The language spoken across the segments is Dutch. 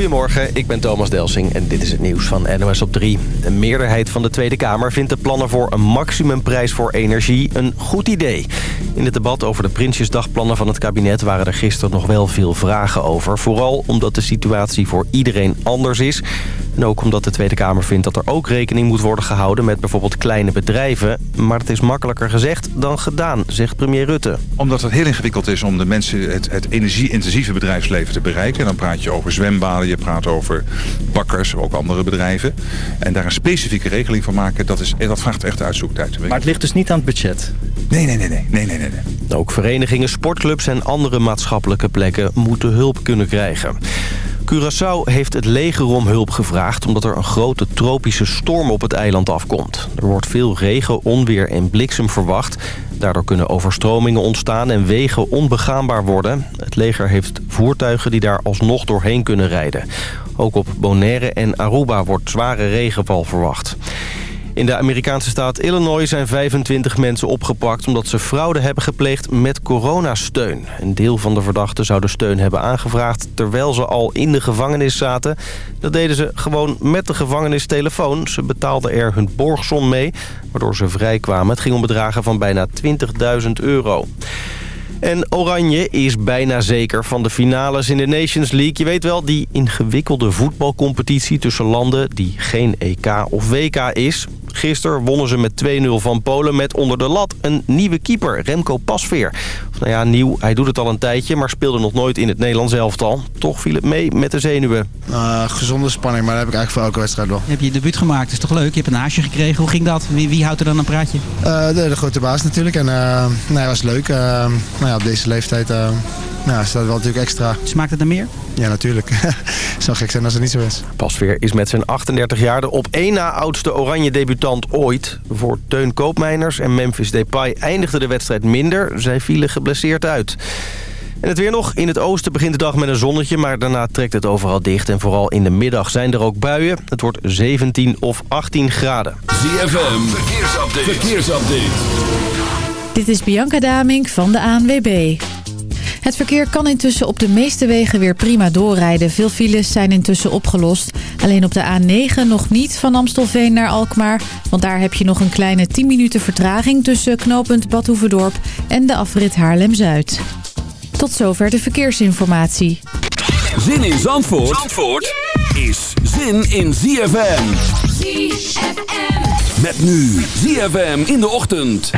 Goedemorgen, ik ben Thomas Delsing en dit is het nieuws van NOS op 3. Een meerderheid van de Tweede Kamer vindt de plannen voor een maximumprijs voor energie een goed idee. In het debat over de Prinsjesdagplannen van het kabinet waren er gisteren nog wel veel vragen over. Vooral omdat de situatie voor iedereen anders is. En ook omdat de Tweede Kamer vindt dat er ook rekening moet worden gehouden met bijvoorbeeld kleine bedrijven. Maar het is makkelijker gezegd dan gedaan, zegt premier Rutte. Omdat het heel ingewikkeld is om de mensen het, het energie-intensieve bedrijfsleven te bereiken. En dan praat je over zwembaden, je praat over bakkers, ook andere bedrijven. En daar een specifieke regeling van maken, dat, is, dat vraagt echt uitzoektijd. Maar het ligt dus niet aan het budget? Nee, nee, nee. nee, nee, nee, nee. Ook verenigingen, sportclubs en andere maatschappelijke plekken moeten hulp kunnen krijgen. Curaçao heeft het leger om hulp gevraagd... omdat er een grote tropische storm op het eiland afkomt. Er wordt veel regen, onweer en bliksem verwacht. Daardoor kunnen overstromingen ontstaan en wegen onbegaanbaar worden. Het leger heeft voertuigen die daar alsnog doorheen kunnen rijden. Ook op Bonaire en Aruba wordt zware regenval verwacht. In de Amerikaanse staat Illinois zijn 25 mensen opgepakt... omdat ze fraude hebben gepleegd met coronasteun. Een deel van de verdachten zou de steun hebben aangevraagd... terwijl ze al in de gevangenis zaten. Dat deden ze gewoon met de gevangenistelefoon. Ze betaalden er hun borgsom mee, waardoor ze vrijkwamen. Het ging om bedragen van bijna 20.000 euro. En Oranje is bijna zeker van de finales in de Nations League. Je weet wel, die ingewikkelde voetbalcompetitie tussen landen die geen EK of WK is. Gisteren wonnen ze met 2-0 van Polen met onder de lat een nieuwe keeper, Remco Pasveer. Of, nou ja, nieuw, hij doet het al een tijdje, maar speelde nog nooit in het Nederlands elftal. Toch viel het mee met de zenuwen. Uh, gezonde spanning, maar dat heb ik eigenlijk voor elke wedstrijd wel. Heb je je debuut gemaakt, is toch leuk? Je hebt een haasje gekregen, hoe ging dat? Wie, wie houdt er dan een praatje? Uh, de, de, grote baas natuurlijk en uh, nee, was leuk. nou ja, op deze leeftijd nou, staat wel natuurlijk extra. Smaakt het er meer? Ja, natuurlijk. het zou gek zijn als het niet zo is. Pasveer is met zijn 38 jaar de op één na oudste oranje debutant ooit. Voor Teun Koopmeiners en Memphis Depay eindigde de wedstrijd minder. Zij vielen geblesseerd uit. En het weer nog. In het oosten begint de dag met een zonnetje, maar daarna trekt het overal dicht. En vooral in de middag zijn er ook buien. Het wordt 17 of 18 graden. ZFM, verkeersupdate. verkeersupdate. Dit is Bianca Damink van de ANWB. Het verkeer kan intussen op de meeste wegen weer prima doorrijden. Veel files zijn intussen opgelost. Alleen op de A9 nog niet van Amstelveen naar Alkmaar. Want daar heb je nog een kleine 10 minuten vertraging... tussen knooppunt Badhoevedorp en de afrit Haarlem-Zuid. Tot zover de verkeersinformatie. Zin in Zandvoort, Zandvoort is zin in ZFM. ZFM. Met nu ZFM in de ochtend.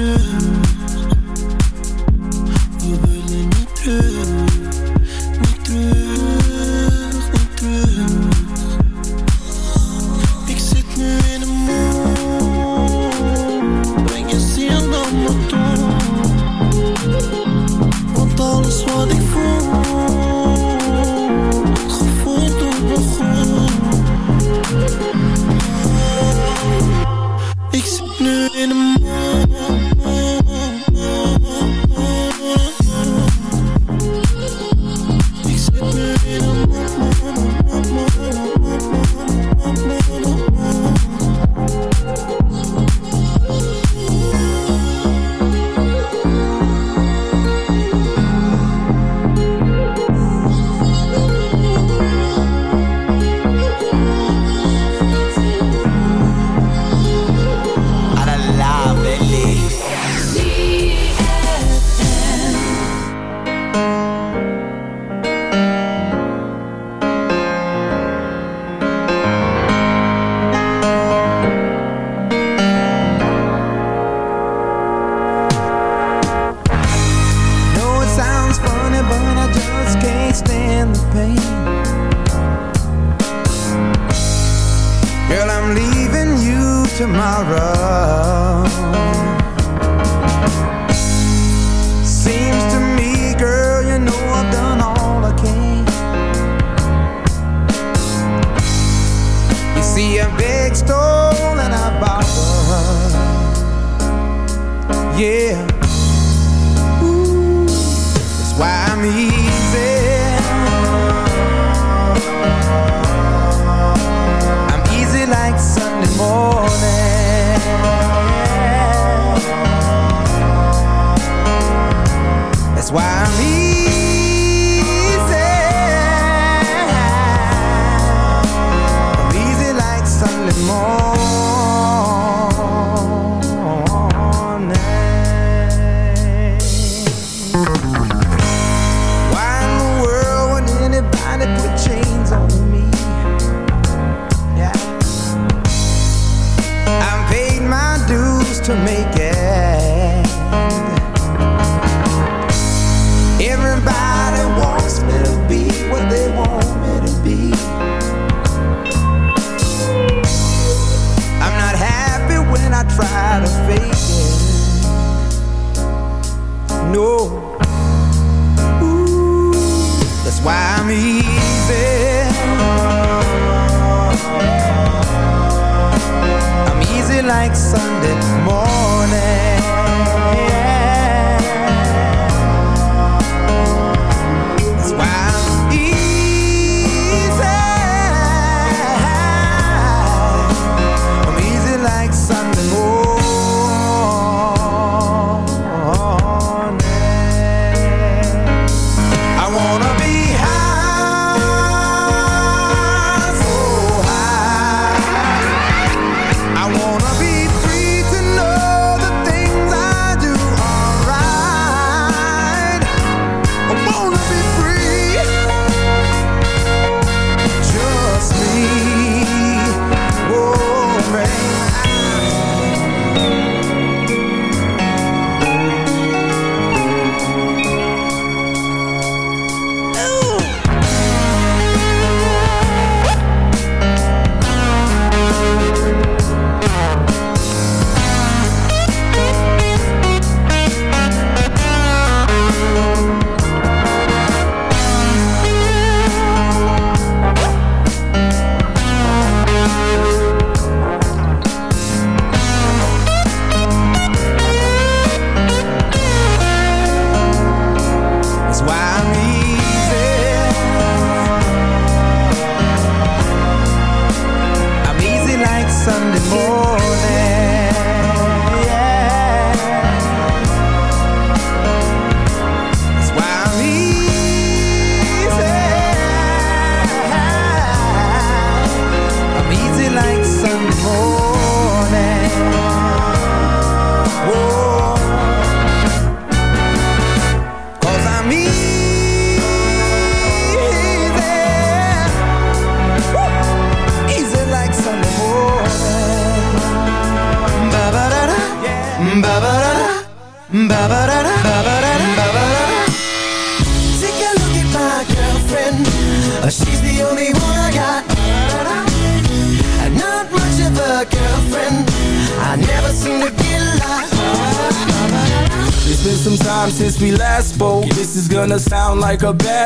Is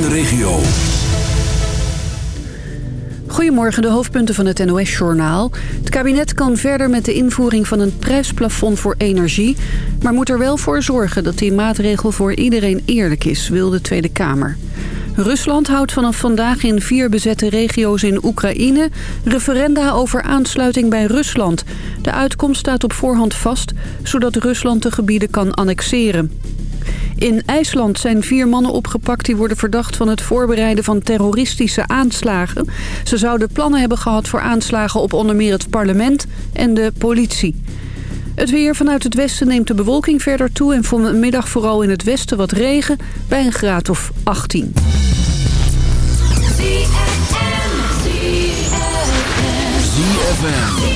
De regio. Goedemorgen, de hoofdpunten van het NOS-journaal. Het kabinet kan verder met de invoering van een prijsplafond voor energie... maar moet er wel voor zorgen dat die maatregel voor iedereen eerlijk is, wil de Tweede Kamer. Rusland houdt vanaf vandaag in vier bezette regio's in Oekraïne... referenda over aansluiting bij Rusland. De uitkomst staat op voorhand vast, zodat Rusland de gebieden kan annexeren. In IJsland zijn vier mannen opgepakt die worden verdacht van het voorbereiden van terroristische aanslagen. Ze zouden plannen hebben gehad voor aanslagen op onder meer het parlement en de politie. Het weer vanuit het westen neemt de bewolking verder toe... en vanmiddag vooral in het westen wat regen bij een graad of 18. ZFM.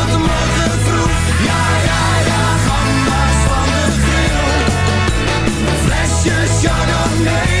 got a name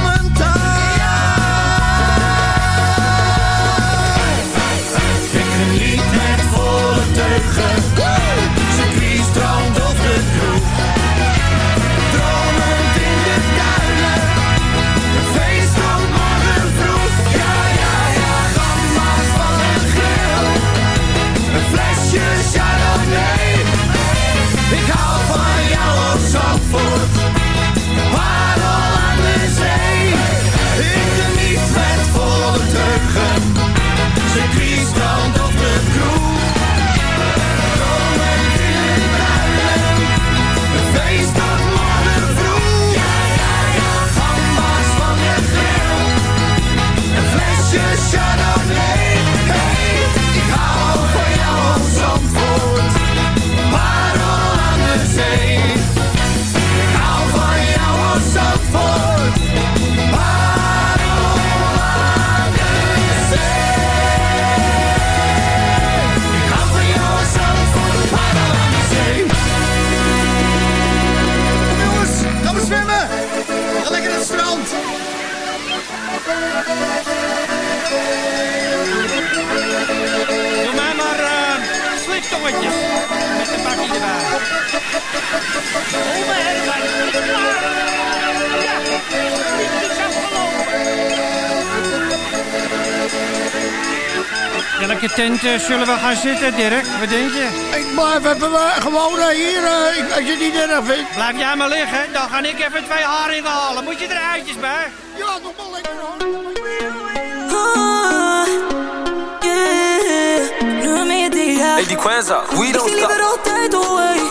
Eh, zullen we gaan zitten, Dirk? Wat denk je? Ik blijf even eh, gewoon eh, hier, ik- als je het niet erg vindt. Blijf jij maar liggen, dan ga ik even twee haringen halen. Moet je er eitjes bij? Ja, nog wel lekker. Hey, die Quenza, we don't Ik zie liever stop. altijd away.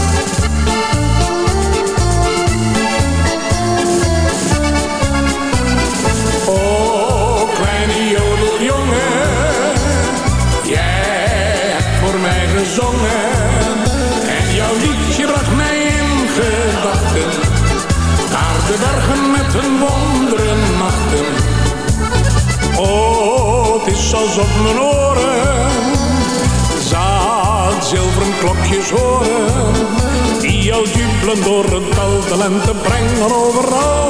Is alsof mijn oren zaad zilveren klokjes horen. Die al jubelen door het dal de lente brengen overal.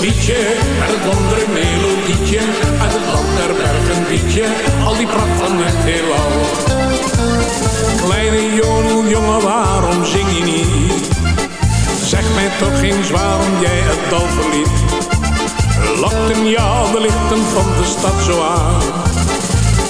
Liedje met het wondere melodietje, uit het land der bergen liedje, al die pracht van het heelal. Kleine jongen, waarom zing je niet? Zeg mij toch eens waarom jij het dal verliet. Lokten jou de lichten van de stad zo aan?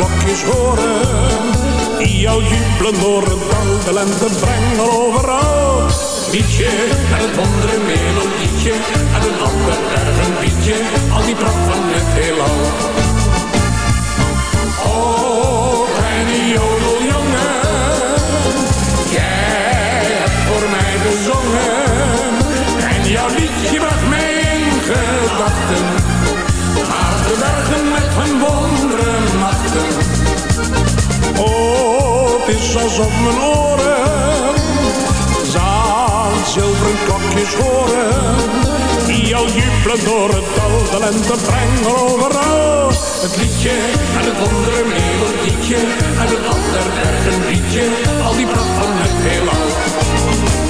Klokjes horen. Die jou jubelen door het dal, de lente brengen overal. Liedje met het wondere melodietje, uit een ander bergen liedje, al die pracht van het heelal. Alsof mijn oren zaad zilveren klokjes horen. Die al jubelen door het dal, de lente brengen overal. Het liedje en het wondere melodietje, en het ander bergen liedje, al die pracht van het heelal.